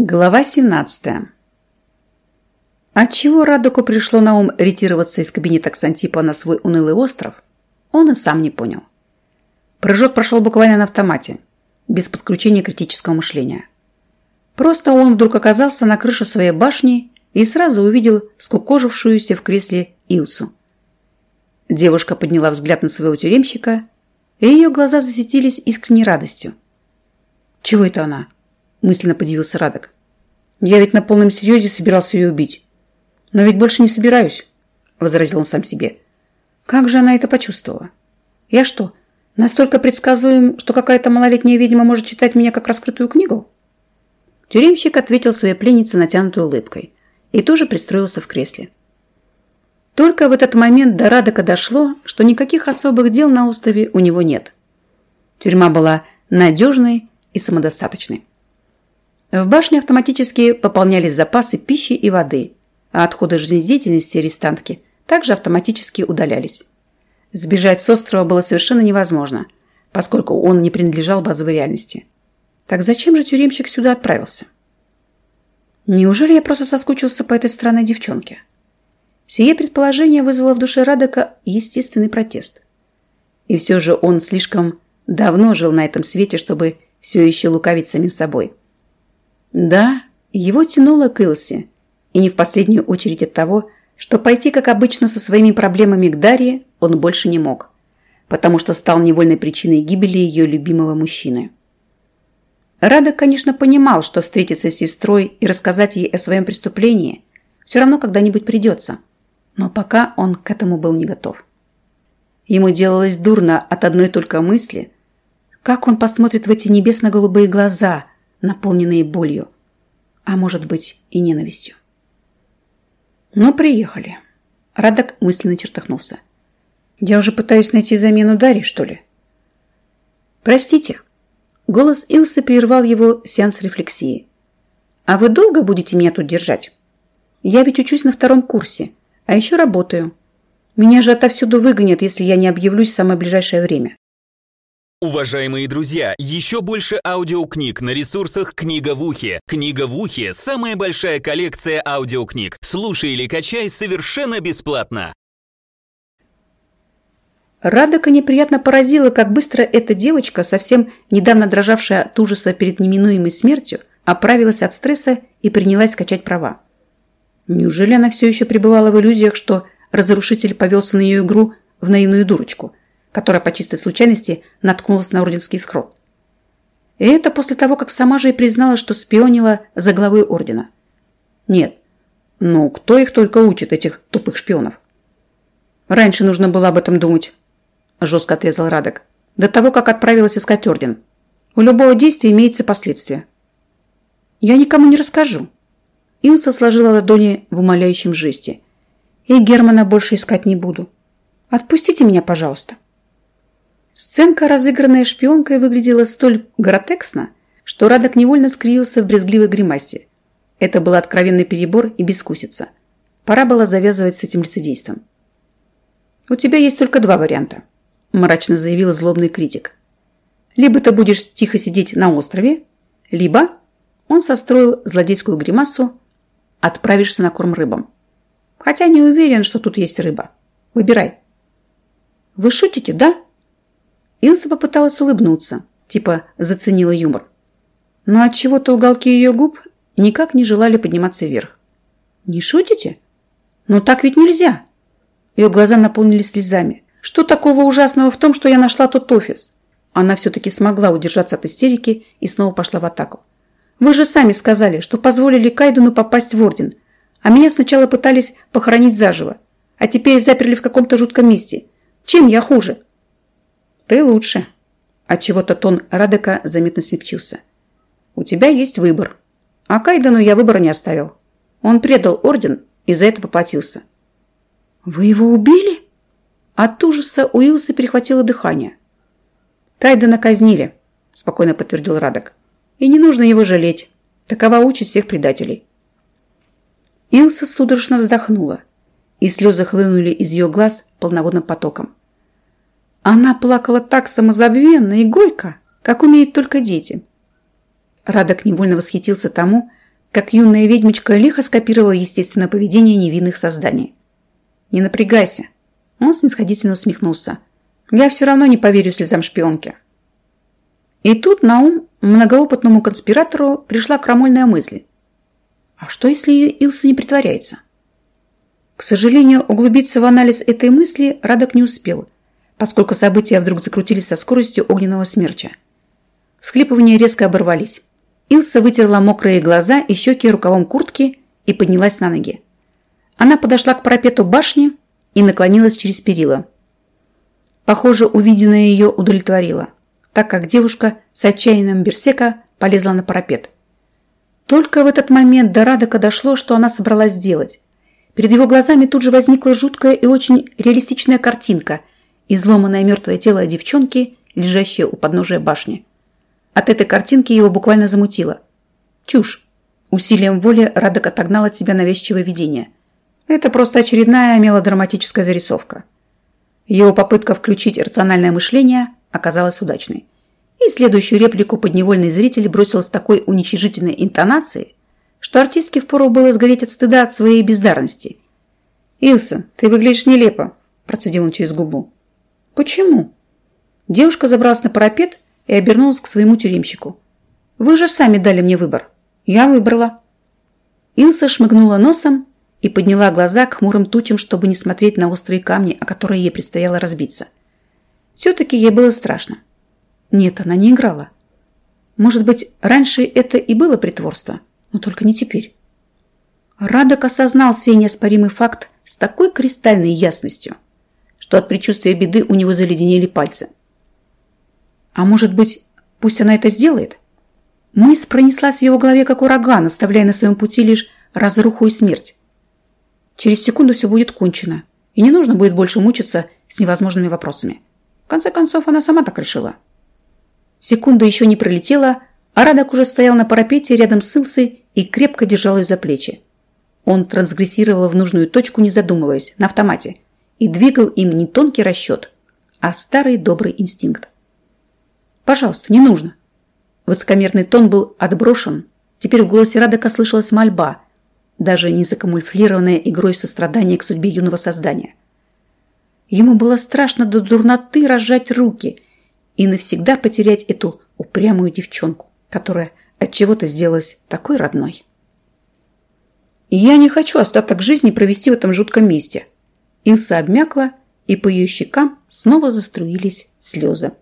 Глава 17. Отчего Радоку пришло на ум ретироваться из кабинета Ксантипа на свой унылый остров, он и сам не понял. Прыжок прошел буквально на автомате, без подключения критического мышления. Просто он вдруг оказался на крыше своей башни и сразу увидел скукожившуюся в кресле Илсу. Девушка подняла взгляд на своего тюремщика, и ее глаза засветились искренней радостью. «Чего это она?» – мысленно подивился Радок. «Я ведь на полном серьезе собирался ее убить. Но ведь больше не собираюсь», – возразил он сам себе. «Как же она это почувствовала? Я что, настолько предсказуем, что какая-то малолетняя ведьма может читать меня как раскрытую книгу?» Тюремщик ответил своей пленнице натянутой улыбкой и тоже пристроился в кресле. Только в этот момент до Радока дошло, что никаких особых дел на острове у него нет. Тюрьма была надежной и самодостаточной. В башне автоматически пополнялись запасы пищи и воды, а отходы жизнедеятельности арестантки также автоматически удалялись. Сбежать с острова было совершенно невозможно, поскольку он не принадлежал базовой реальности. Так зачем же тюремщик сюда отправился? Неужели я просто соскучился по этой странной девчонке? Сие предположение вызвало в душе Радока естественный протест. И все же он слишком давно жил на этом свете, чтобы все еще лукавить самим собой. Да, его тянуло к Илсе, и не в последнюю очередь от того, что пойти, как обычно, со своими проблемами к Дарье он больше не мог, потому что стал невольной причиной гибели ее любимого мужчины. Радок, конечно, понимал, что встретиться с сестрой и рассказать ей о своем преступлении все равно когда-нибудь придется – но пока он к этому был не готов. Ему делалось дурно от одной только мысли, как он посмотрит в эти небесно-голубые глаза, наполненные болью, а может быть и ненавистью. Но приехали. Радок мысленно чертыхнулся. Я уже пытаюсь найти замену Дарьи, что ли? Простите. Голос Илсы прервал его сеанс рефлексии. А вы долго будете меня тут держать? Я ведь учусь на втором курсе – а еще работаю. Меня же отовсюду выгонят, если я не объявлюсь в самое ближайшее время. Уважаемые друзья, еще больше аудиокниг на ресурсах «Книга в ухе». «Книга в ухе» — самая большая коллекция аудиокниг. Слушай или качай совершенно бесплатно. Радока неприятно поразила, как быстро эта девочка, совсем недавно дрожавшая от ужаса перед неминуемой смертью, оправилась от стресса и принялась качать права. Неужели она все еще пребывала в иллюзиях, что разрушитель повелся на ее игру в наивную дурочку, которая по чистой случайности наткнулась на орденский скрот? И это после того, как сама же и признала, что спионила за главой ордена. Нет, ну кто их только учит, этих тупых шпионов? Раньше нужно было об этом думать, жестко отрезал Радок. До того, как отправилась искать орден. У любого действия имеется последствия. Я никому не расскажу, Илса сложила ладони в умоляющем жесте. «И Германа больше искать не буду. Отпустите меня, пожалуйста». Сценка, разыгранная шпионкой, выглядела столь гротексно, что Радок невольно скривился в брезгливой гримасе. Это был откровенный перебор и бескусица. Пора было завязывать с этим лицедейством. «У тебя есть только два варианта», – мрачно заявил злобный критик. «Либо ты будешь тихо сидеть на острове, либо...» Он состроил злодейскую гримасу, отправишься на корм рыбам. Хотя не уверен, что тут есть рыба. Выбирай. Вы шутите, да? Илса попыталась улыбнуться, типа заценила юмор. Но от чего то уголки ее губ никак не желали подниматься вверх. Не шутите? Но так ведь нельзя. Ее глаза наполнились слезами. Что такого ужасного в том, что я нашла тот офис? Она все-таки смогла удержаться от истерики и снова пошла в атаку. Вы же сами сказали, что позволили Кайдуну попасть в Орден, а меня сначала пытались похоронить заживо, а теперь заперли в каком-то жутком месте. Чем я хуже?» «Ты лучше». Отчего-то тон Радека заметно смягчился. «У тебя есть выбор. А Кайдену я выбора не оставил. Он предал Орден и за это поплатился». «Вы его убили?» От ужаса у Илсы перехватило дыхание. «Кайдена казнили», – спокойно подтвердил Радок. И не нужно его жалеть. Такова участь всех предателей. Илса судорожно вздохнула, и слезы хлынули из ее глаз полноводным потоком. Она плакала так самозабвенно и горько, как умеют только дети. Радок невольно восхитился тому, как юная ведьмочка лихо скопировала естественное поведение невинных созданий. «Не напрягайся!» Он снисходительно усмехнулся. «Я все равно не поверю слезам шпионки». И тут на ум многоопытному конспиратору пришла крамольная мысль. А что, если Илса не притворяется? К сожалению, углубиться в анализ этой мысли Радок не успел, поскольку события вдруг закрутились со скоростью огненного смерча. Всхлипывания резко оборвались. Илса вытерла мокрые глаза и щеки рукавом куртки и поднялась на ноги. Она подошла к парапету башни и наклонилась через перила. Похоже, увиденное ее удовлетворило, так как девушка с отчаянным берсека полезла на парапет. Только в этот момент до Радока дошло, что она собралась сделать. Перед его глазами тут же возникла жуткая и очень реалистичная картинка – изломанное мертвое тело девчонки, лежащее у подножия башни. От этой картинки его буквально замутило. Чушь. Усилием воли Радок отогнал от себя навязчивое видение. Это просто очередная мелодраматическая зарисовка. Его попытка включить рациональное мышление оказалась удачной. И следующую реплику подневольный зритель бросил с такой уничижительной интонацией, что артистке впору было сгореть от стыда от своей бездарности. «Илса, ты выглядишь нелепо», – процедил он через губу. «Почему?» Девушка забралась на парапет и обернулась к своему тюремщику. «Вы же сами дали мне выбор. Я выбрала». Илса шмыгнула носом и подняла глаза к хмурым тучам, чтобы не смотреть на острые камни, о которые ей предстояло разбиться. Все-таки ей было страшно. Нет, она не играла. Может быть, раньше это и было притворство – но только не теперь. Радок осознал сей неоспоримый факт с такой кристальной ясностью, что от предчувствия беды у него заледенели пальцы. А может быть, пусть она это сделает? Мысль пронеслась в его голове, как ураган, оставляя на своем пути лишь разруху и смерть. Через секунду все будет кончено, и не нужно будет больше мучиться с невозможными вопросами. В конце концов, она сама так решила. Секунда еще не пролетела, а Радок уже стоял на парапете рядом с Илсой и крепко держал ее за плечи. Он трансгрессировал в нужную точку, не задумываясь, на автомате, и двигал им не тонкий расчет, а старый добрый инстинкт. «Пожалуйста, не нужно». Высокомерный тон был отброшен. Теперь в голосе Радока слышалась мольба, даже не закамуфлированная игрой сострадания к судьбе юного создания. Ему было страшно до дурноты разжать руки и навсегда потерять эту упрямую девчонку которая от чего-то сделалась такой родной. я не хочу остаток жизни провести в этом жутком месте. Илса обмякла, и по ее щекам снова заструились слезы.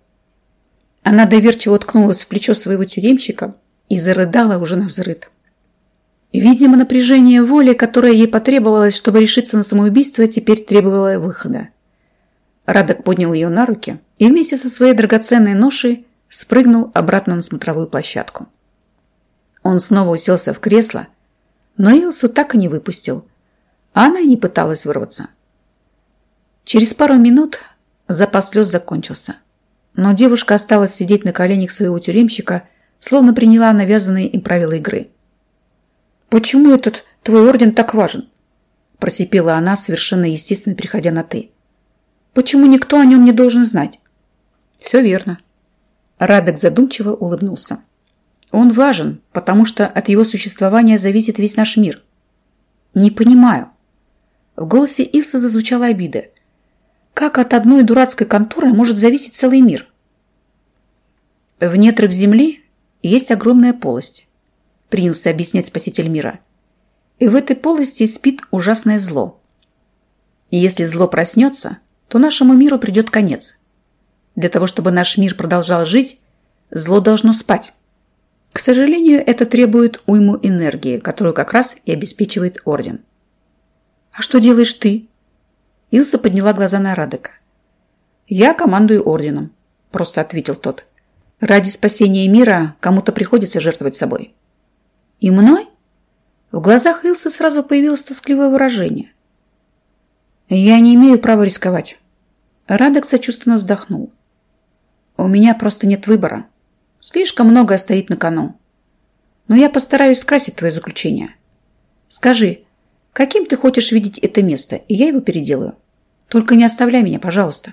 Она доверчиво ткнулась в плечо своего тюремщика и зарыдала уже на взрыд. Видимо, напряжение воли, которое ей потребовалось, чтобы решиться на самоубийство, теперь требовало выхода. Радок поднял ее на руки и вместе со своей драгоценной ношей спрыгнул обратно на смотровую площадку. Он снова уселся в кресло, но Илсу так и не выпустил, а она и не пыталась вырваться. Через пару минут запас слез закончился, но девушка осталась сидеть на коленях своего тюремщика, словно приняла навязанные им правила игры. «Почему этот твой орден так важен?» просипела она, совершенно естественно переходя на «ты». «Почему никто о нем не должен знать?» «Все верно. Радок задумчиво улыбнулся. Он важен, потому что от его существования зависит весь наш мир. Не понимаю. В голосе Илса зазвучала обида. Как от одной дурацкой конторы может зависеть целый мир? В нетрах земли есть огромная полость, принялся объяснять спаситель мира. И в этой полости спит ужасное зло. И если зло проснется, то нашему миру придет конец. Для того, чтобы наш мир продолжал жить, зло должно спать. К сожалению, это требует уйму энергии, которую как раз и обеспечивает Орден. «А что делаешь ты?» Илса подняла глаза на Радека. «Я командую Орденом», – просто ответил тот. «Ради спасения мира кому-то приходится жертвовать собой». «И мной?» В глазах Илсы сразу появилось тоскливое выражение. «Я не имею права рисковать». Радек сочувственно вздохнул. У меня просто нет выбора. Слишком многое стоит на кону. Но я постараюсь скрасить твое заключение. Скажи, каким ты хочешь видеть это место, и я его переделаю. Только не оставляй меня, пожалуйста.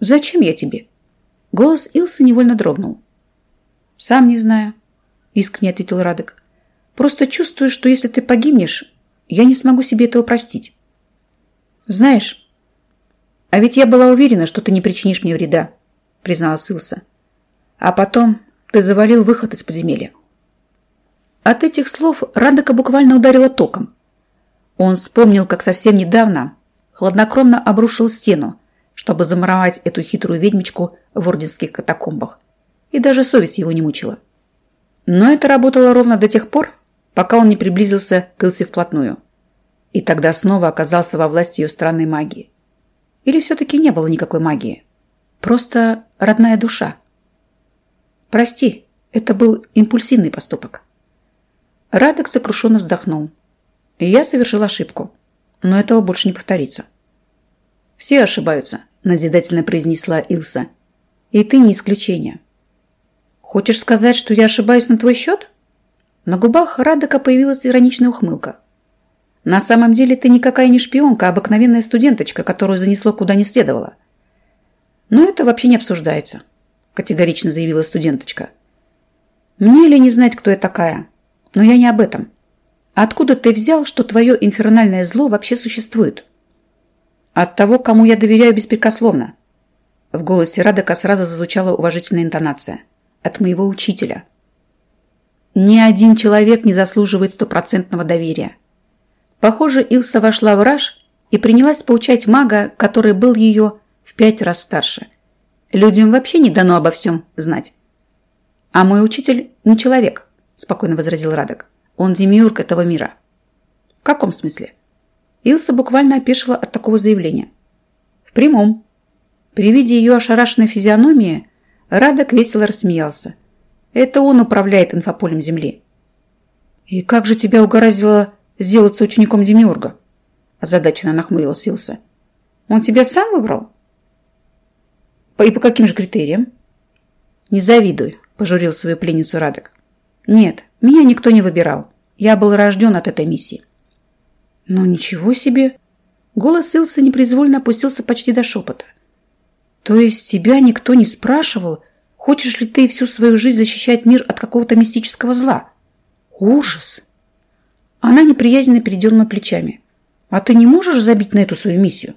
Зачем я тебе? Голос Илсы невольно дрогнул. Сам не знаю, искренне ответил Радек. Просто чувствую, что если ты погибнешь, я не смогу себе этого простить. Знаешь, а ведь я была уверена, что ты не причинишь мне вреда, призналась Илса. А потом ты завалил выход из подземелья. От этих слов Радока буквально ударила током. Он вспомнил, как совсем недавно хладнокровно обрушил стену, чтобы замуровать эту хитрую ведьмичку в орденских катакомбах. И даже совесть его не мучила. Но это работало ровно до тех пор, пока он не приблизился к Илсе вплотную. И тогда снова оказался во власти ее странной магии. Или все-таки не было никакой магии? Просто родная душа. Прости, это был импульсивный поступок. Радок сокрушенно вздохнул. Я совершил ошибку, но этого больше не повторится. Все ошибаются, назидательно произнесла Илса. И ты не исключение. Хочешь сказать, что я ошибаюсь на твой счет? На губах Радока появилась ироничная ухмылка. На самом деле ты никакая не шпионка, а обыкновенная студенточка, которую занесло куда не следовало. Но это вообще не обсуждается, категорично заявила студенточка. Мне ли не знать, кто я такая? Но я не об этом. Откуда ты взял, что твое инфернальное зло вообще существует? От того, кому я доверяю беспрекословно. В голосе Радока сразу зазвучала уважительная интонация. От моего учителя. Ни один человек не заслуживает стопроцентного доверия. Похоже, Илса вошла в раж и принялась поучать мага, который был ее в пять раз старше. Людям вообще не дано обо всем знать. А мой учитель не человек, спокойно возразил Радок. Он демиург этого мира. В каком смысле? Илса буквально опешила от такого заявления. В прямом. При виде ее ошарашенной физиономии Радок весело рассмеялся. Это он управляет инфополем Земли. «И как же тебя угораздило сделаться учеником Демиурга?» Озадаченно нахмурился Илса. «Он тебя сам выбрал?» «И по каким же критериям?» «Не завидуй», – пожурил свою пленницу Радок. «Нет, меня никто не выбирал. Я был рожден от этой миссии». «Ну ничего себе!» Голос Илса непроизвольно опустился почти до шепота. «То есть тебя никто не спрашивал, хочешь ли ты всю свою жизнь защищать мир от какого-то мистического зла? Ужас!» Она неприязненно передернула плечами. «А ты не можешь забить на эту свою миссию?»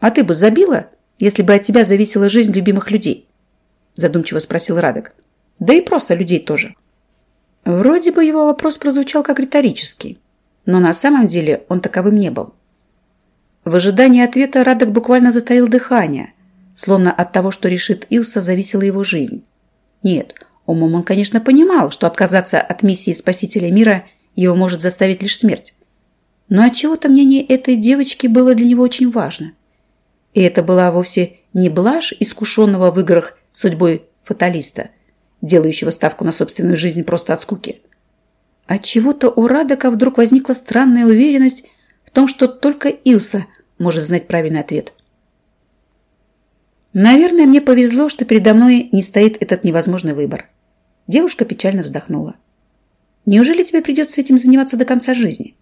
«А ты бы забила, если бы от тебя зависела жизнь любимых людей?» Задумчиво спросил Радек. «Да и просто людей тоже». Вроде бы его вопрос прозвучал как риторический, но на самом деле он таковым не был. В ожидании ответа Радек буквально затаил дыхание, словно от того, что решит Илса, зависела его жизнь. Нет, умом он, конечно, понимал, что отказаться от миссии спасителя мира его может заставить лишь смерть. Но отчего-то мнение этой девочки было для него очень важно. И это была вовсе не блажь искушенного в играх судьбой фаталиста, делающего ставку на собственную жизнь просто от скуки. Отчего-то у Радока вдруг возникла странная уверенность в том, что только Илса может знать правильный ответ. Наверное, мне повезло, что передо мной не стоит этот невозможный выбор. Девушка печально вздохнула. Неужели тебе придется этим заниматься до конца жизни?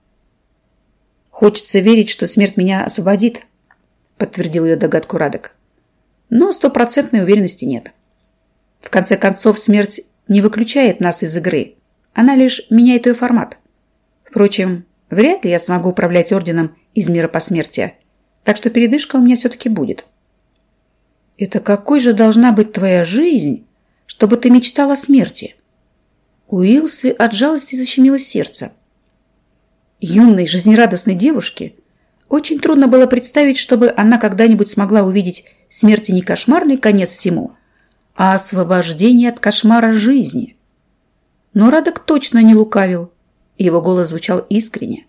Хочется верить, что смерть меня освободит, подтвердил ее догадку Радок. Но стопроцентной уверенности нет. В конце концов, смерть не выключает нас из игры. Она лишь меняет ее формат. Впрочем, вряд ли я смогу управлять орденом из мира посмертия, так что передышка у меня все-таки будет. Это какой же должна быть твоя жизнь, чтобы ты мечтала о смерти? У от жалости защемило сердце. Юной, жизнерадостной девушке очень трудно было представить, чтобы она когда-нибудь смогла увидеть смерти не кошмарный конец всему, а освобождение от кошмара жизни. Но Радок точно не лукавил, его голос звучал искренне.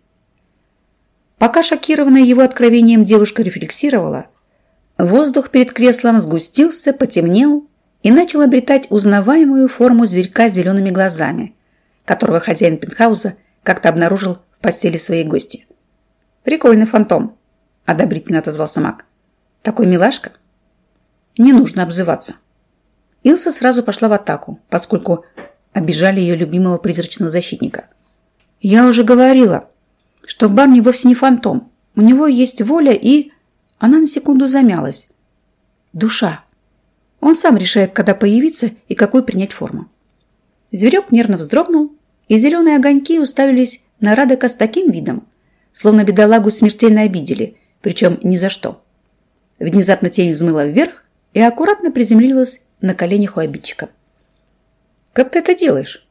Пока шокированная его откровением девушка рефлексировала, воздух перед креслом сгустился, потемнел и начал обретать узнаваемую форму зверька с зелеными глазами, которого хозяин пентхауза как-то обнаружил в постели своей гости. «Прикольный фантом», – одобрительно отозвался маг. «Такой милашка?» «Не нужно обзываться». Илса сразу пошла в атаку, поскольку обижали ее любимого призрачного защитника. «Я уже говорила, что Барни вовсе не фантом. У него есть воля и...» Она на секунду замялась. «Душа». Он сам решает, когда появиться и какую принять форму. Зверек нервно вздрогнул и зеленые огоньки уставились на Радека с таким видом, словно бедолагу смертельно обидели, причем ни за что. Внезапно тень взмыла вверх и аккуратно приземлилась на коленях у обидчика. «Как ты это делаешь?»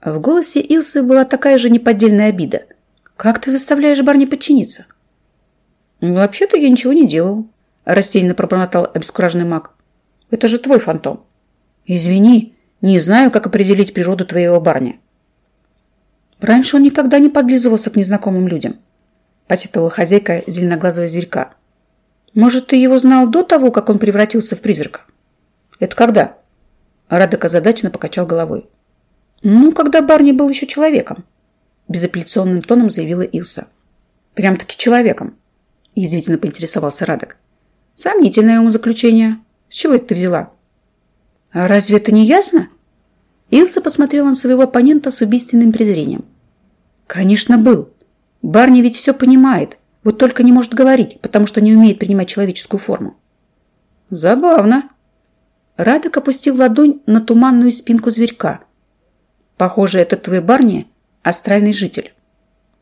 В голосе Илсы была такая же неподдельная обида. «Как ты заставляешь Барни подчиниться?» «Вообще-то я ничего не делал», – растерянно пробормотал обескураженный маг. «Это же твой фантом». «Извини, не знаю, как определить природу твоего барня». Раньше он никогда не подлизывался к незнакомым людям, посетовала хозяйка зеленоглазого зверька. Может, ты его знал до того, как он превратился в призрака? Это когда? Радок озадаченно покачал головой. Ну, когда Барни был еще человеком, безапелляционным тоном заявила Илса. Прям-таки человеком, язвительно поинтересовался Радок. Сомнительное умозаключение. С чего это ты взяла? А разве это не ясно? Илса посмотрела на своего оппонента с убийственным презрением. Конечно, был. Барни ведь все понимает, вот только не может говорить, потому что не умеет принимать человеческую форму. Забавно. Радок опустил ладонь на туманную спинку зверька. Похоже, этот твой Барни – астральный житель.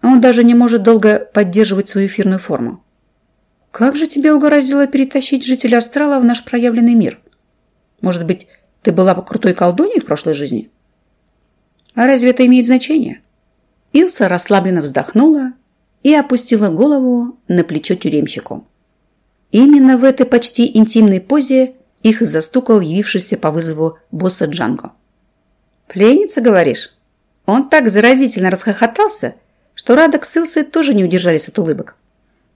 Он даже не может долго поддерживать свою эфирную форму. Как же тебя угораздило перетащить жителя астрала в наш проявленный мир? Может быть, ты была бы крутой колдуньей в прошлой жизни? А разве это имеет значение? Илса расслабленно вздохнула и опустила голову на плечо тюремщику. Именно в этой почти интимной позе их застукал явившийся по вызову босса Джанго. «Пленница, говоришь?» Он так заразительно расхохотался, что Радок с Илсой тоже не удержались от улыбок.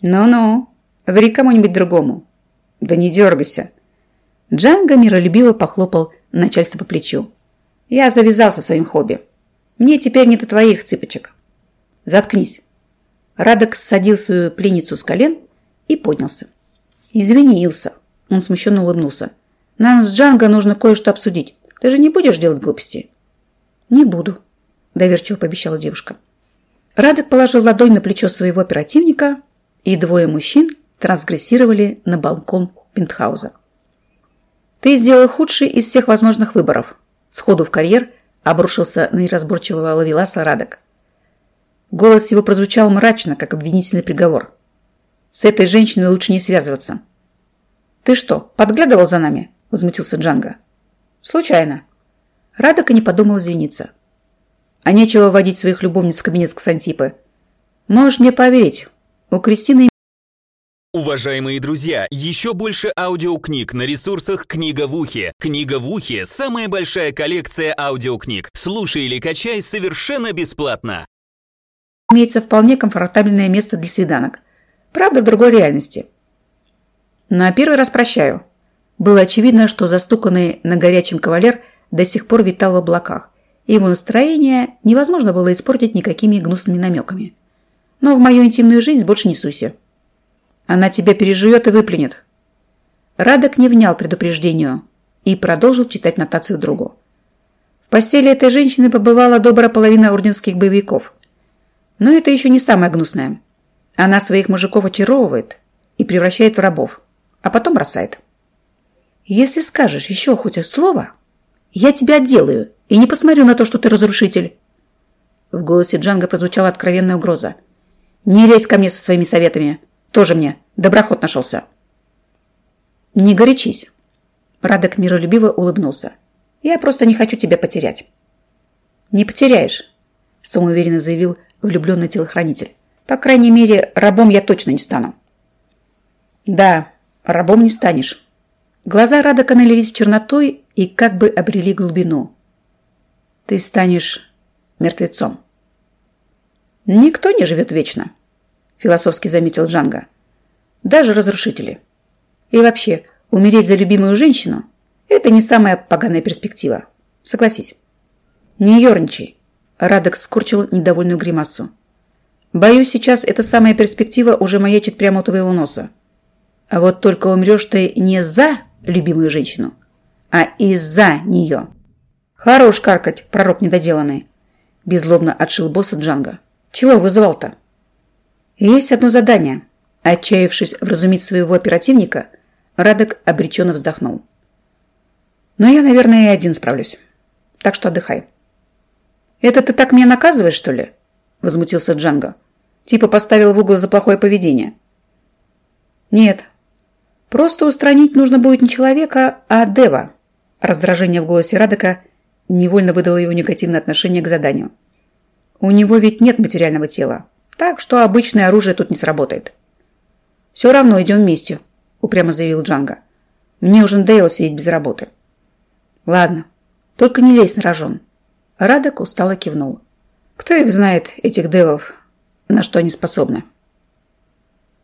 «Ну-ну, ври кому-нибудь другому». «Да не дергайся». Джанго миролюбиво похлопал начальство по плечу. «Я завязал со своим хобби. Мне теперь не до твоих цыпочек. Заткнись. Радок садил свою пленницу с колен и поднялся. Извинился. Он смущенно улыбнулся. Нам с Джанго нужно кое-что обсудить. Ты же не будешь делать глупости? Не буду, доверчиво пообещала девушка. Радок положил ладонь на плечо своего оперативника, и двое мужчин трансгрессировали на балкон пентхауза. Ты сделал худший из всех возможных выборов. Сходу в карьер – обрушился на неразборчивого ловеласа Радок. Голос его прозвучал мрачно, как обвинительный приговор. «С этой женщиной лучше не связываться». «Ты что, подглядывал за нами?» – возмутился Джанго. «Случайно». Радок и не подумал извиниться. «А нечего водить своих любовниц в кабинет Ксантипы. Можешь мне поверить, у Кристины Уважаемые друзья, еще больше аудиокниг на ресурсах «Книга в ухе». «Книга в ухе» — самая большая коллекция аудиокниг. Слушай или качай совершенно бесплатно. Имеется вполне комфортабельное место для свиданок. Правда, в другой реальности. На первый раз прощаю. Было очевидно, что застуканный на горячем кавалер до сих пор витал в облаках, и его настроение невозможно было испортить никакими гнусными намеками. Но в мою интимную жизнь больше не суйся. Она тебя переживет и выплюнет. Радок не внял предупреждению и продолжил читать нотацию другу. В постели этой женщины побывала добрая половина орденских боевиков. Но это еще не самое гнусное. Она своих мужиков очаровывает и превращает в рабов, а потом бросает. Если скажешь еще хоть слово, я тебя отделаю и не посмотрю на то, что ты разрушитель. В голосе Джанга прозвучала откровенная угроза. Не лезь ко мне со своими советами. Тоже мне доброход нашелся. Не горячись. Радок миролюбиво улыбнулся. Я просто не хочу тебя потерять. Не потеряешь, самоуверенно заявил влюбленный телохранитель. По крайней мере, рабом я точно не стану. Да, рабом не станешь. Глаза Радока налились чернотой и как бы обрели глубину. Ты станешь мертвецом. Никто не живет вечно философски заметил Джанго. Даже разрушители. И вообще, умереть за любимую женщину – это не самая поганая перспектива. Согласись. Не ерничай. Радок скорчил недовольную гримасу. Боюсь, сейчас эта самая перспектива уже маячит прямо у твоего носа. А вот только умрешь ты не за любимую женщину, а из-за нее. Хорош каркать, пророк недоделанный. Беззлобно отшил босса Джанга. Чего вызывал-то? Есть одно задание. Отчаявшись вразумить своего оперативника, Радок обреченно вздохнул. Но я, наверное, и один справлюсь. Так что отдыхай. «Это ты так меня наказываешь, что ли?» – возмутился Джанго. «Типа поставил в угол за плохое поведение». «Нет, просто устранить нужно будет не человека, а Дева». Раздражение в голосе Радека невольно выдало его негативное отношение к заданию. «У него ведь нет материального тела, так что обычное оружие тут не сработает». «Все равно идем вместе», – упрямо заявил Джанго. «Мне уже надоело сидеть без работы». «Ладно, только не лезь на рожон». Радок устало кивнул. «Кто их знает, этих девов, на что они способны?»